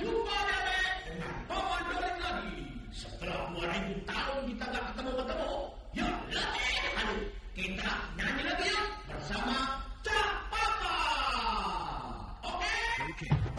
Jumpa nenek. Paman balik lagi. Setelah 2000 tahun kita gak ketemu-ketemu. Ya, lebih. Aduh, kita nyanyi lagi ya. Bersama Cak Papa. Oke? Okay? Oke. Okay.